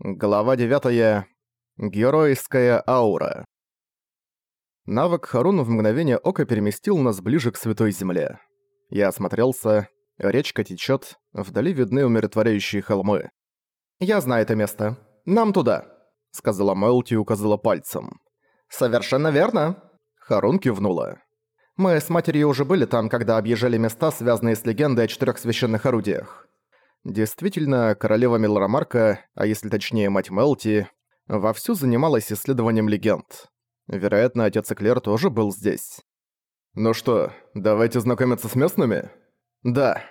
Глава 9. Геройская аура. Навык Харун в мгновение ока переместил нас ближе к Святой Земле. Я осмотрелся. Речка течет, вдали видны умиротворяющие холмы. «Я знаю это место. Нам туда», — сказала Мелти и указала пальцем. «Совершенно верно», — Харун кивнула. «Мы с матерью уже были там, когда объезжали места, связанные с легендой о четырех священных орудиях. Действительно, королева Милрамарка, а если точнее мать Мелти, вовсю занималась исследованием легенд. Вероятно, отец Эклер тоже был здесь. «Ну что, давайте знакомиться с местными?» «Да».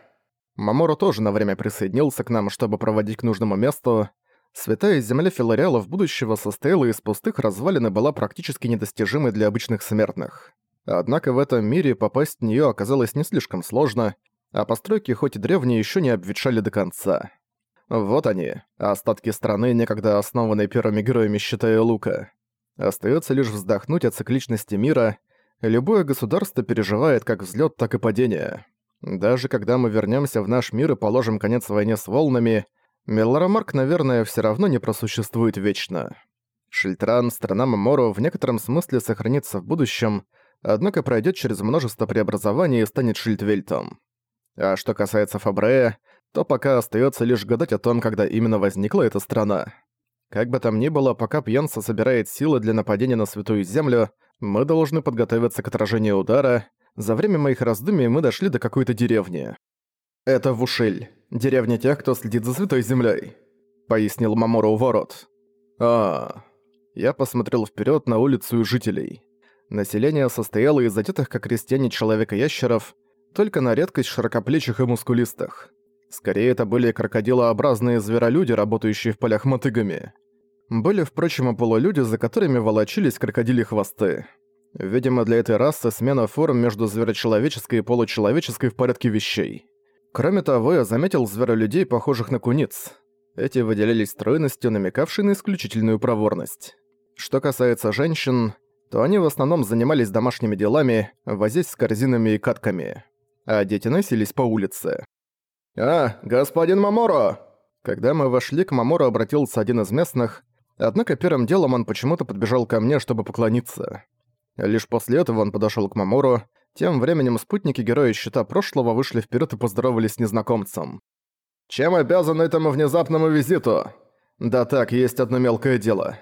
Мамору тоже на время присоединился к нам, чтобы проводить к нужному месту. Святая земля филариалов будущего состояла из пустых развалин и была практически недостижимой для обычных смертных. Однако в этом мире попасть в неё оказалось не слишком сложно, а постройки хоть и древние еще не обветшали до конца. Вот они, остатки страны, некогда основанной первыми героями щита и лука. Остается лишь вздохнуть от цикличности мира. Любое государство переживает как взлет, так и падение. Даже когда мы вернемся в наш мир и положим конец войне с волнами, Мелларомарк, наверное, все равно не просуществует вечно. Шильтран, страна Мамору, в некотором смысле сохранится в будущем, однако пройдет через множество преобразований и станет Шильдвельтом. А что касается Фабрея, то пока остается лишь гадать о том, когда именно возникла эта страна. Как бы там ни было, пока Пьянса собирает силы для нападения на Святую Землю, мы должны подготовиться к отражению удара. За время моих раздумий мы дошли до какой-то деревни. «Это Вушель, деревня тех, кто следит за Святой Землей», — пояснил Мамору ворот. а Я посмотрел вперед на улицу и жителей. Население состояло из одетых как крестьяне человека-ящеров, только на редкость широкоплечих и мускулистых. Скорее, это были крокодилообразные зверолюди, работающие в полях мотыгами. Были, впрочем, и полулюди, за которыми волочились крокодили хвосты. Видимо, для этой расы смена форм между зверочеловеческой и получеловеческой в порядке вещей. Кроме того, я заметил зверолюдей, похожих на куниц. Эти выделялись стройностью, намекавшей на исключительную проворность. Что касается женщин, то они в основном занимались домашними делами, возясь с корзинами и катками а дети носились по улице. «А, господин Маморо!» Когда мы вошли, к Маморо обратился один из местных, однако первым делом он почему-то подбежал ко мне, чтобы поклониться. Лишь после этого он подошёл к Мамору, тем временем спутники героя Щита прошлого вышли вперед и поздоровались с незнакомцем. «Чем обязан этому внезапному визиту?» «Да так, есть одно мелкое дело.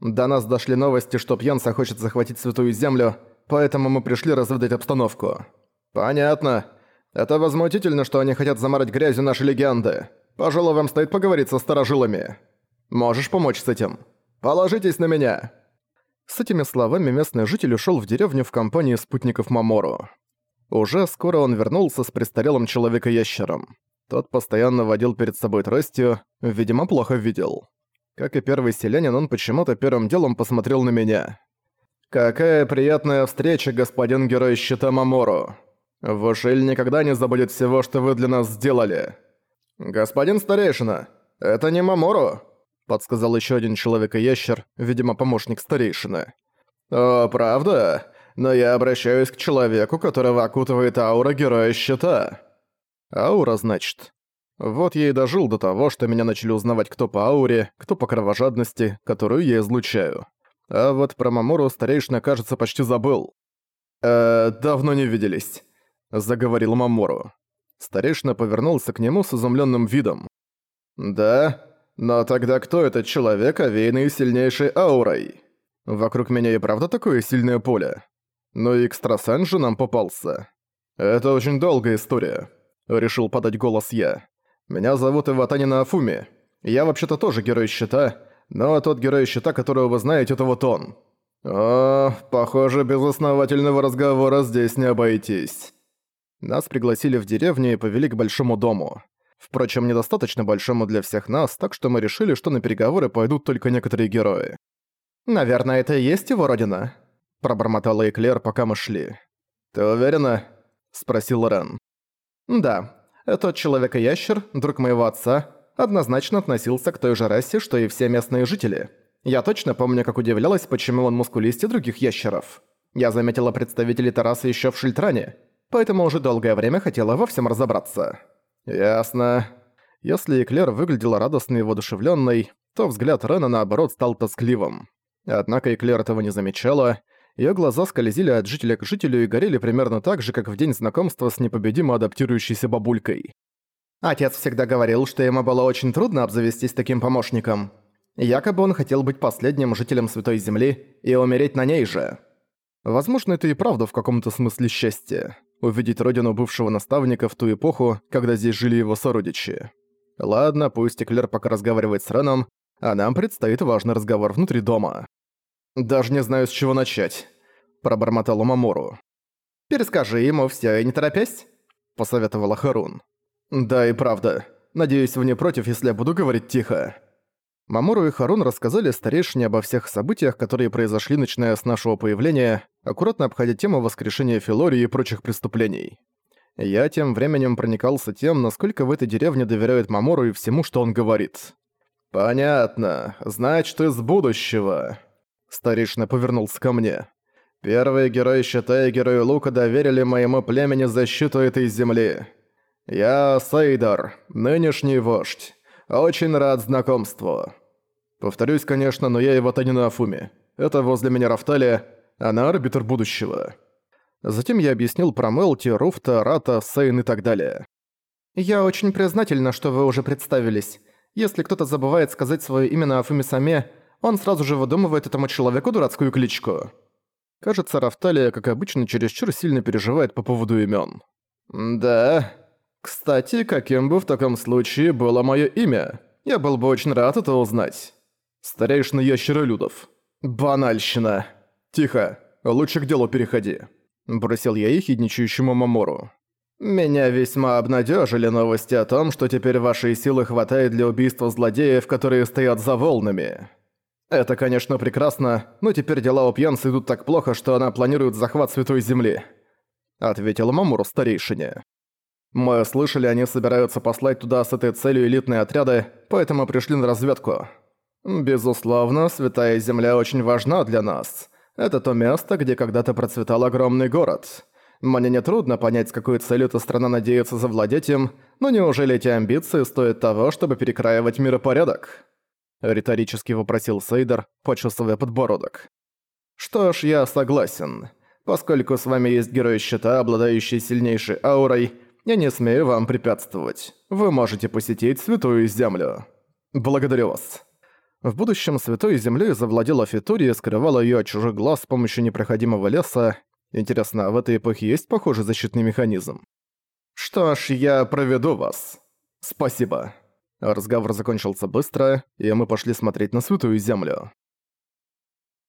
До нас дошли новости, что Пьянса хочет захватить Святую Землю, поэтому мы пришли разведать обстановку». «Понятно. Это возмутительно, что они хотят замарать грязью наши легенды. Пожалуй, вам стоит поговорить со старожилами. Можешь помочь с этим? Положитесь на меня!» С этими словами местный житель ушёл в деревню в компании спутников Мамору. Уже скоро он вернулся с престарелым человека-ящером. Тот постоянно водил перед собой тростью, видимо, плохо видел. Как и первый селянин, он почему-то первым делом посмотрел на меня. «Какая приятная встреча, господин герой щита Мамору!» Вошель никогда не забудет всего, что вы для нас сделали. Господин старейшина, это не Мамору, подсказал еще один человек-ящер, видимо, помощник старейшины. О, правда? Но я обращаюсь к человеку, которого окутывает аура героя щита. Аура, значит. Вот я и дожил до того, что меня начали узнавать кто по ауре, кто по кровожадности, которую я излучаю. А вот про Мамору старейшина, кажется, почти забыл. Э, давно не виделись. — заговорил Мамору. Старейшина повернулся к нему с изумленным видом. «Да? Но тогда кто этот человек, овеянный сильнейшей аурой? Вокруг меня и правда такое сильное поле? Ну и экстрасенс же нам попался. Это очень долгая история», — решил подать голос я. «Меня зовут Иватанина Афуми. Я вообще-то тоже герой щита, но тот герой щита, которого вы знаете, это вот он». «О, похоже, без основательного разговора здесь не обойтись». Нас пригласили в деревню и повели к большому дому. Впрочем, недостаточно большому для всех нас, так что мы решили, что на переговоры пойдут только некоторые герои. «Наверное, это и есть его родина?» – пробормотала Эклер, пока мы шли. «Ты уверена?» – спросил Рен. «Да. Этот человек-ящер, друг моего отца, однозначно относился к той же расе, что и все местные жители. Я точно помню, как удивлялась, почему он мускулистее других ящеров. Я заметила представителей Тараса еще в Шильтране – поэтому уже долгое время хотела во всем разобраться. Ясно. Если Эклер выглядела радостной и воодушевлённой, то взгляд Рена наоборот стал тоскливым. Однако Эклер этого не замечала, Её глаза скользили от жителя к жителю и горели примерно так же, как в день знакомства с непобедимо адаптирующейся бабулькой. Отец всегда говорил, что ему было очень трудно обзавестись таким помощником. Якобы он хотел быть последним жителем Святой Земли и умереть на ней же. Возможно, это и правда в каком-то смысле счастье. Увидеть родину бывшего наставника в ту эпоху, когда здесь жили его сородичи. Ладно, пусть Эклер пока разговаривает с Реном, а нам предстоит важный разговор внутри дома. «Даже не знаю, с чего начать», – пробормотал Мамору. «Перескажи ему всё и не торопясь», – посоветовала Харун. «Да и правда. Надеюсь, вы не против, если я буду говорить тихо». Мамору и Харун рассказали старейшине обо всех событиях, которые произошли, начиная с нашего появления, аккуратно обходя тему воскрешения Филории и прочих преступлений. Я тем временем проникался тем, насколько в этой деревне доверяют Мамору и всему, что он говорит. «Понятно. Значит, из будущего». Старейшина повернулся ко мне. «Первые герои щита и герои лука доверили моему племени защиту этой земли. Я Сейдар, нынешний вождь. Очень рад знакомству. Повторюсь, конечно, но я его-то не на Афуме. Это возле меня Рафталия, она арбитр будущего». Затем я объяснил про Мелти, Руфта, Рата, Сейн и так далее. «Я очень признательна, что вы уже представились. Если кто-то забывает сказать свое имя на Афуме Саме, он сразу же выдумывает этому человеку дурацкую кличку. Кажется, Рафталия, как обычно, чересчур сильно переживает по поводу имен. «Да. Кстати, каким бы в таком случае было мое имя? Я был бы очень рад это узнать. Старейшина ящеролюдов. Банальщина. Тихо, лучше к делу переходи», – бросил я ехидничающему Мамору. «Меня весьма обнадежили новости о том, что теперь вашей силы хватает для убийства злодеев, которые стоят за волнами». «Это, конечно, прекрасно, но теперь дела у пьянца идут так плохо, что она планирует захват Святой Земли», — ответила Мамуру старейшине. «Мы слышали, они собираются послать туда с этой целью элитные отряды, поэтому пришли на разведку. Безусловно, Святая Земля очень важна для нас. Это то место, где когда-то процветал огромный город. Мне нетрудно понять, с какой целью эта страна надеется завладеть им, но неужели эти амбиции стоят того, чтобы перекраивать миропорядок?» Риторически вопросил Сейдер, почувствуя подбородок. «Что ж, я согласен. Поскольку с вами есть герой щита, обладающий сильнейшей аурой, я не смею вам препятствовать. Вы можете посетить Святую Землю. Благодарю вас». В будущем Святой Землей завладела Фитурия и скрывала её от чужих глаз с помощью непроходимого леса. Интересно, а в этой эпохе есть похожий защитный механизм? «Что ж, я проведу вас. Спасибо». Разговор закончился быстро, и мы пошли смотреть на Святую Землю.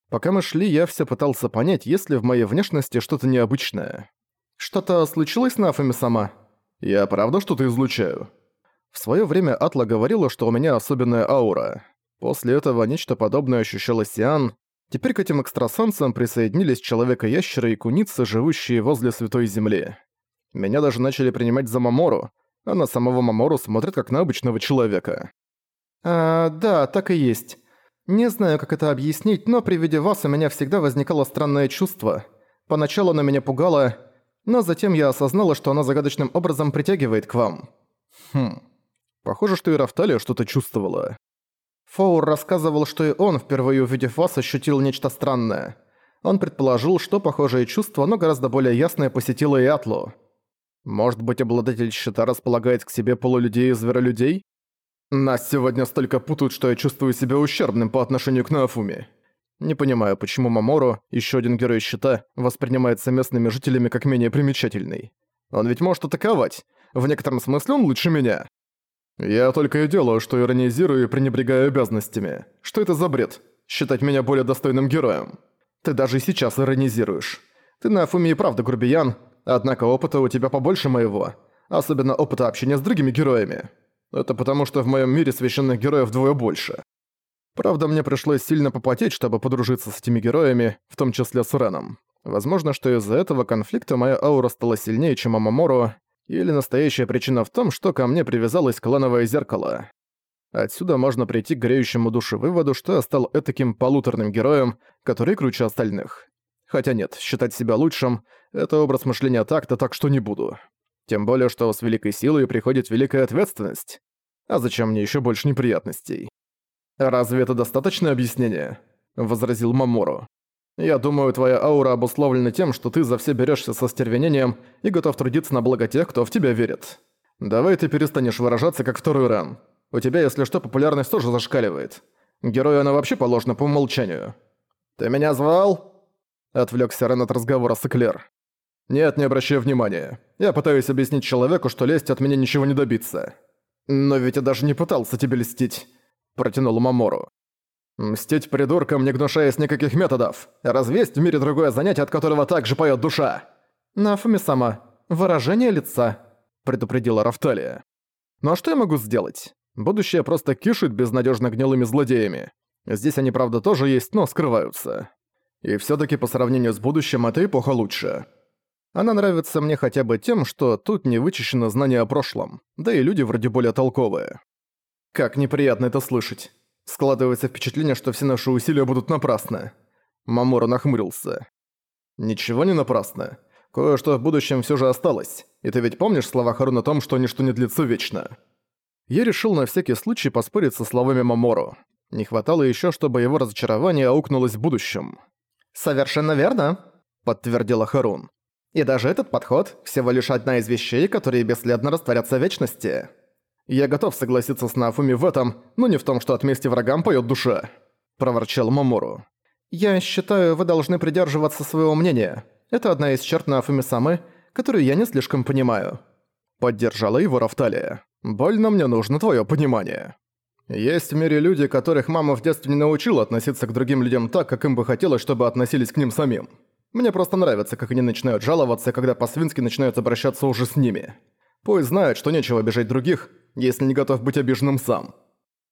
Пока мы шли, я все пытался понять, есть ли в моей внешности что-то необычное. Что-то случилось на Афаме сама? Я правда что-то излучаю? В свое время Атла говорила, что у меня особенная аура. После этого нечто подобное ощущала Сиан. Теперь к этим экстрасенсам присоединились Человека-ящера и Куницы, живущие возле Святой Земли. Меня даже начали принимать за Мамору, а на самого Мамору смотрит как на обычного человека. «А, да, так и есть. Не знаю, как это объяснить, но при виде вас у меня всегда возникало странное чувство. Поначалу оно меня пугало, но затем я осознала, что оно загадочным образом притягивает к вам. Хм. Похоже, что и Рафталия что-то чувствовала. Фоур рассказывал, что и он, впервые увидев вас, ощутил нечто странное. Он предположил, что похожее чувство, но гораздо более ясное посетило и Атлу. Может быть, обладатель щита располагает к себе полулюдей и зверолюдей? Нас сегодня столько путают, что я чувствую себя ущербным по отношению к Нафуме. Не понимаю, почему Мамору, еще один герой щита, воспринимается местными жителями как менее примечательный. Он ведь может атаковать. В некотором смысле он лучше меня. Я только и делаю, что иронизирую и пренебрегаю обязанностями. Что это за бред? Считать меня более достойным героем? Ты даже сейчас иронизируешь. Ты на Афуме и правда грубиян, Однако опыта у тебя побольше моего. Особенно опыта общения с другими героями. Это потому, что в моем мире священных героев вдвое больше. Правда, мне пришлось сильно попотеть, чтобы подружиться с этими героями, в том числе с Реном. Возможно, что из-за этого конфликта моя аура стала сильнее, чем Амамору, или настоящая причина в том, что ко мне привязалось клановое зеркало. Отсюда можно прийти к греющему душе выводу, что я стал этаким полуторным героем, который круче остальных. Хотя нет, считать себя лучшим — это образ мышления так-то, так что не буду. Тем более, что с великой силой приходит великая ответственность. А зачем мне еще больше неприятностей? «Разве это достаточное объяснение?» – возразил Мамору. «Я думаю, твоя аура обусловлена тем, что ты за все берешься со стервенением и готов трудиться на благо тех, кто в тебя верит. Давай ты перестанешь выражаться, как второй ран. У тебя, если что, популярность тоже зашкаливает. Герою она вообще положена по умолчанию». «Ты меня звал?» – отвлекся Рен от разговора с Эклер. «Нет, не обращай внимания. Я пытаюсь объяснить человеку, что лезть от меня ничего не добиться». «Но ведь я даже не пытался тебе льстить», – протянул Мамору. «Мстить придуркам, не гнушаясь никаких методов. Развесть в мире другое занятие, от которого также поет душа». «Нафуми-сама, выражение лица», – предупредила Рафталия. «Ну а что я могу сделать? Будущее просто кишит безнадежно гнилыми злодеями. Здесь они, правда, тоже есть, но скрываются. И все таки по сравнению с будущим эта эпоха лучше». Она нравится мне хотя бы тем, что тут не вычищено знание о прошлом, да и люди вроде более толковые. Как неприятно это слышать. Складывается впечатление, что все наши усилия будут напрасны. Мамора нахмурился. Ничего не напрасно. Кое-что в будущем все же осталось. И ты ведь помнишь слова Харун о том, что ничто не длится вечно? Я решил на всякий случай поспорить со словами Мамору. Не хватало еще, чтобы его разочарование аукнулось в будущем. «Совершенно верно», — подтвердила Харун. И даже этот подход – всего лишь одна из вещей, которые бесследно растворятся в вечности. Я готов согласиться с Нафуми в этом, но не в том, что от мести врагам поет душа», – проворчал Мамору. «Я считаю, вы должны придерживаться своего мнения. Это одна из черт Нафуми Самы, которую я не слишком понимаю». Поддержала его Рафталия. «Больно мне нужно твое понимание». Есть в мире люди, которых мама в детстве не научила относиться к другим людям так, как им бы хотелось, чтобы относились к ним самим. Мне просто нравится, как они начинают жаловаться, когда по-свински начинают обращаться уже с ними. Пусть знают, что нечего обижать других, если не готов быть обиженным сам.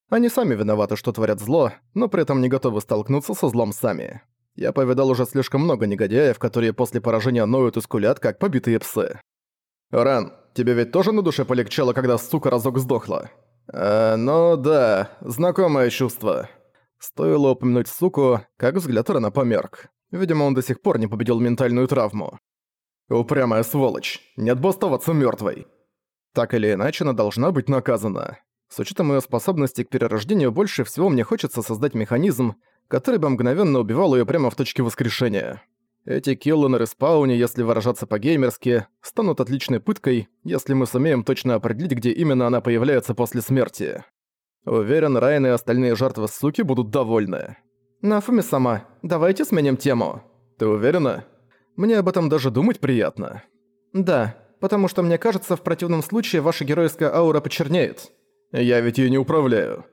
Они сами виноваты, что творят зло, но при этом не готовы столкнуться со злом сами. Я повидал уже слишком много негодяев, которые после поражения ноют и скулят, как побитые псы. Ран, тебе ведь тоже на душе полегчало, когда сука разок сдохла? Э, ну да, знакомое чувство. Стоило упомянуть суку, как взгляд Рана померк. Видимо, он до сих пор не победил ментальную травму. Упрямая сволочь. Нет бы оставаться мёртвой. Так или иначе, она должна быть наказана. С учетом её способности к перерождению, больше всего мне хочется создать механизм, который бы мгновенно убивал её прямо в точке воскрешения. Эти киллы на респауне, если выражаться по-геймерски, станут отличной пыткой, если мы сумеем точно определить, где именно она появляется после смерти. Уверен, Райан и остальные жертвы суки будут довольны. «Нафуми сама, давайте сменим тему». «Ты уверена? Мне об этом даже думать приятно». «Да, потому что мне кажется, в противном случае ваша геройская аура почернеет». «Я ведь её не управляю».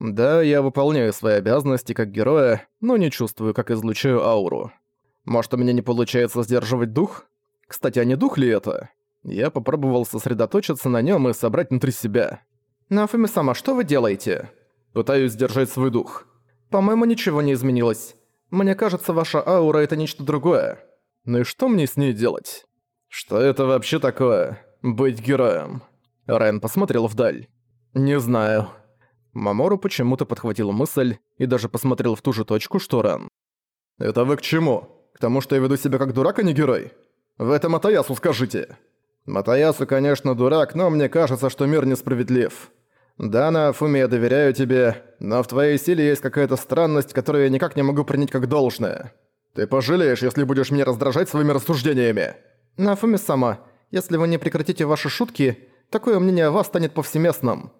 «Да, я выполняю свои обязанности как героя, но не чувствую, как излучаю ауру. Может, у меня не получается сдерживать дух? Кстати, а не дух ли это?» Я попробовал сосредоточиться на нём и собрать внутри себя. «Нафуми сама, что вы делаете?» «Пытаюсь сдержать свой дух». По-моему, ничего не изменилось. Мне кажется, ваша аура — это нечто другое. Ну и что мне с ней делать? Что это вообще такое? Быть героем? Райан посмотрел вдаль. Не знаю. Мамору почему-то подхватил мысль и даже посмотрел в ту же точку, что Рен. «Это вы к чему? К тому, что я веду себя как дурак, а не герой? В этом Матаясу скажите». «Матаясу, конечно, дурак, но мне кажется, что мир несправедлив. «Да, Нафуми, я доверяю тебе, но в твоей силе есть какая-то странность, которую я никак не могу принять как должное. Ты пожалеешь, если будешь меня раздражать своими рассуждениями». «Нафуми сама, если вы не прекратите ваши шутки, такое мнение о вас станет повсеместным».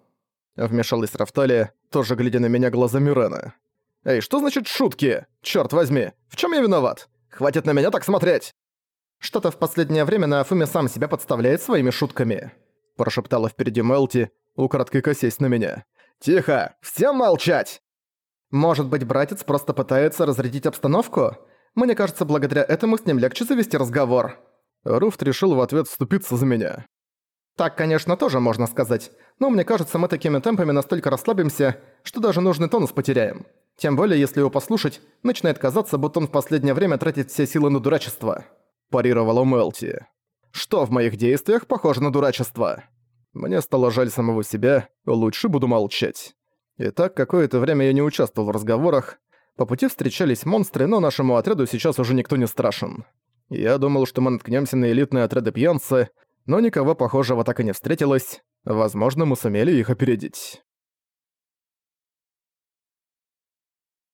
Вмешалась Рафталия, тоже глядя на меня глазами Рена. «Эй, что значит шутки? Чёрт возьми, в чём я виноват? Хватит на меня так смотреть!» «Что-то в последнее время Нафуми сам себя подставляет своими шутками», прошептала впереди Мелти, украдкой косясь на меня. «Тихо! Всем молчать!» «Может быть, братец просто пытается разрядить обстановку? Мне кажется, благодаря этому с ним легче завести разговор». Руфт решил в ответ вступиться за меня. «Так, конечно, тоже можно сказать, но мне кажется, мы такими темпами настолько расслабимся, что даже нужный тонус потеряем. Тем более, если его послушать, начинает казаться, будто он в последнее время тратит все силы на дурачество», – парировала Мелти. «Что в моих действиях похоже на дурачество?» Мне стало жаль самого себя, лучше буду молчать. И так какое-то время я не участвовал в разговорах. По пути встречались монстры, но нашему отряду сейчас уже никто не страшен. Я думал, что мы наткнемся на элитные отряды пьянцы, но никого похожего так и не встретилось. Возможно, мы сумели их опередить.